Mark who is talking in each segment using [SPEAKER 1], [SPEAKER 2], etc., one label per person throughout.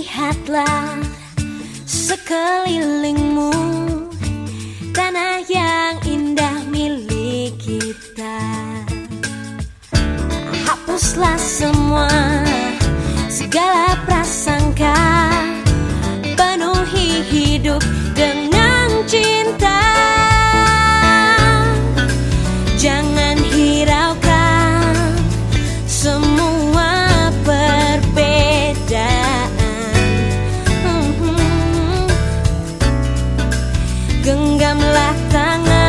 [SPEAKER 1] Lihatlah sekelilingmu Tanah yang indah milik kita. Hapuslah semua segala perasaan Genggamlah tangan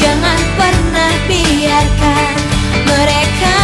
[SPEAKER 1] Jangan pernah biarkan mereka